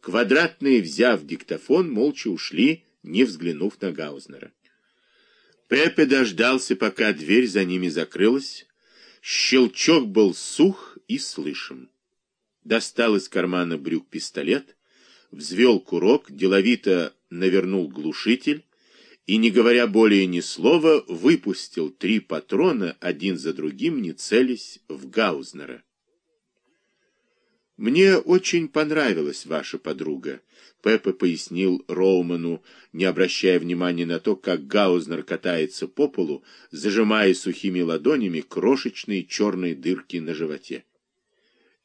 Квадратные, взяв диктофон, молча ушли, не взглянув на Гаузнера. Пепе дождался, пока дверь за ними закрылась. Щелчок был сух и слышим. Достал из кармана брюк пистолет, взвел курок, деловито навернул глушитель и, не говоря более ни слова, выпустил три патрона один за другим, не целясь в Гаузнера. «Мне очень понравилась ваша подруга», — Пеппа пояснил Роуману, не обращая внимания на то, как Гаузнер катается по полу, зажимая сухими ладонями крошечные черные дырки на животе.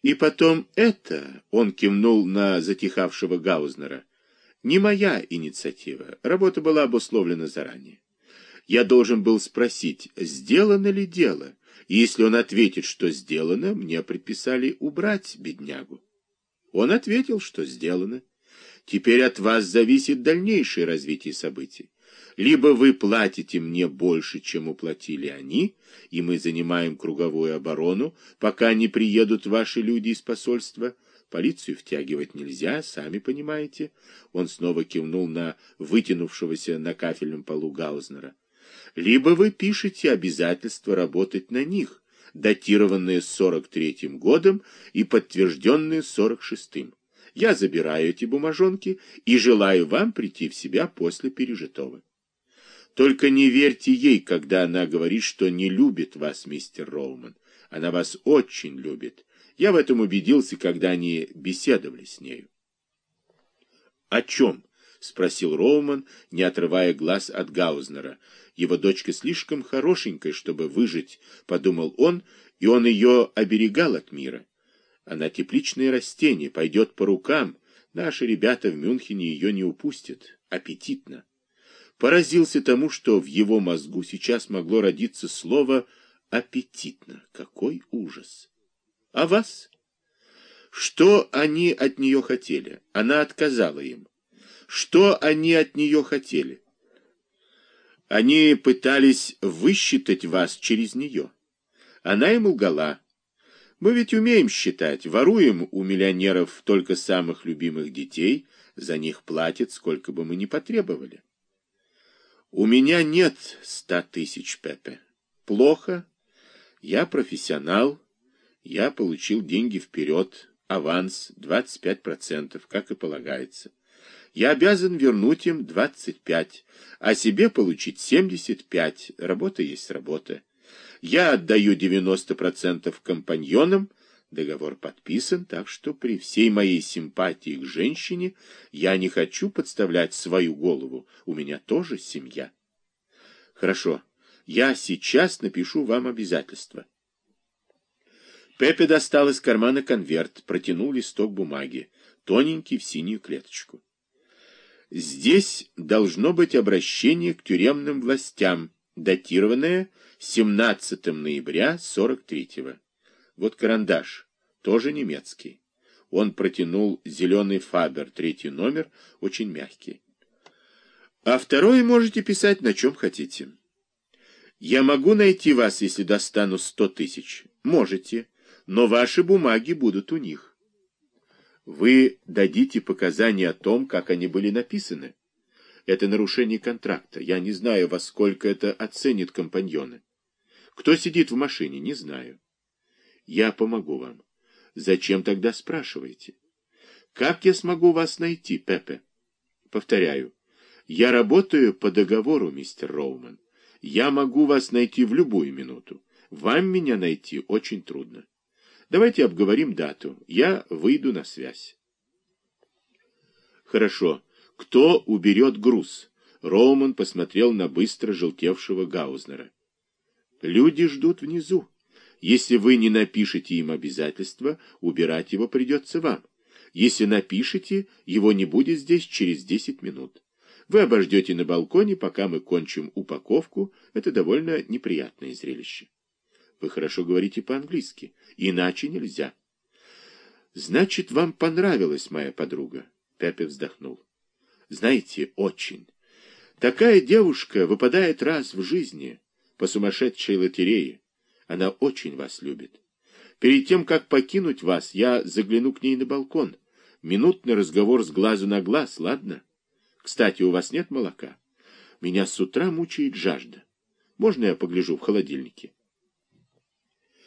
«И потом это», — он кивнул на затихавшего Гаузнера, — «не моя инициатива, работа была обусловлена заранее. Я должен был спросить, сделано ли дело, и если он ответит, что сделано, мне предписали убрать беднягу. Он ответил, что сделано. Теперь от вас зависит дальнейшее развитие событий. Либо вы платите мне больше, чем уплатили они, и мы занимаем круговую оборону, пока не приедут ваши люди из посольства. Полицию втягивать нельзя, сами понимаете. Он снова кивнул на вытянувшегося на кафельном полу Гаузнера либо вы пишете обязательство работать на них, датированные 43-м годом и подтвержденные 46-м. Я забираю эти бумажонки и желаю вам прийти в себя после пережитого. Только не верьте ей, когда она говорит, что не любит вас, мистер Роуман. Она вас очень любит. Я в этом убедился, когда они беседовали с нею. — О чем? — спросил Роуман, не отрывая глаз от Гаузнера. Его дочка слишком хорошенькая, чтобы выжить, — подумал он, и он ее оберегал от мира. Она тепличное растение, пойдет по рукам. Наши ребята в Мюнхене ее не упустят. Аппетитно. Поразился тому, что в его мозгу сейчас могло родиться слово «аппетитно». Какой ужас! А вас? Что они от нее хотели? Она отказала им. Что они от нее хотели? Они пытались высчитать вас через нее. Она им лгала. Мы ведь умеем считать, воруем у миллионеров только самых любимых детей, за них платят, сколько бы мы ни потребовали. У меня нет ста тысяч, Пепе. Плохо. Я профессионал. Я получил деньги вперед, аванс 25%, как и полагается я обязан вернуть им 25, а себе получить 75. Работа есть работа. Я отдаю 90% компаньонам, договор подписан, так что при всей моей симпатии к женщине я не хочу подставлять свою голову, у меня тоже семья. Хорошо, я сейчас напишу вам обязательства. Пепе достал из кармана конверт, протянул листок бумаги, тоненький в синюю клеточку. Здесь должно быть обращение к тюремным властям, датированное 17 ноября 43-го. Вот карандаш, тоже немецкий. Он протянул зеленый фабер, третий номер, очень мягкий. А второй можете писать на чем хотите. Я могу найти вас, если достану сто тысяч. Можете, но ваши бумаги будут у них. Вы дадите показания о том, как они были написаны. Это нарушение контракта. Я не знаю, во сколько это оценит компаньоны. Кто сидит в машине, не знаю. Я помогу вам. Зачем тогда спрашиваете? Как я смогу вас найти, Пепе? Повторяю, я работаю по договору, мистер Роуман. Я могу вас найти в любую минуту. Вам меня найти очень трудно. Давайте обговорим дату. Я выйду на связь. Хорошо. Кто уберет груз? Роуман посмотрел на быстро желтевшего Гаузнера. Люди ждут внизу. Если вы не напишете им обязательства, убирать его придется вам. Если напишете, его не будет здесь через десять минут. Вы обождете на балконе, пока мы кончим упаковку. Это довольно неприятное зрелище. Вы хорошо говорите по-английски. Иначе нельзя. Значит, вам понравилась моя подруга? Пепе вздохнул. Знаете, очень. Такая девушка выпадает раз в жизни по сумасшедшей лотерее. Она очень вас любит. Перед тем, как покинуть вас, я загляну к ней на балкон. Минутный разговор с глазу на глаз, ладно? Кстати, у вас нет молока? Меня с утра мучает жажда. Можно я погляжу в холодильнике?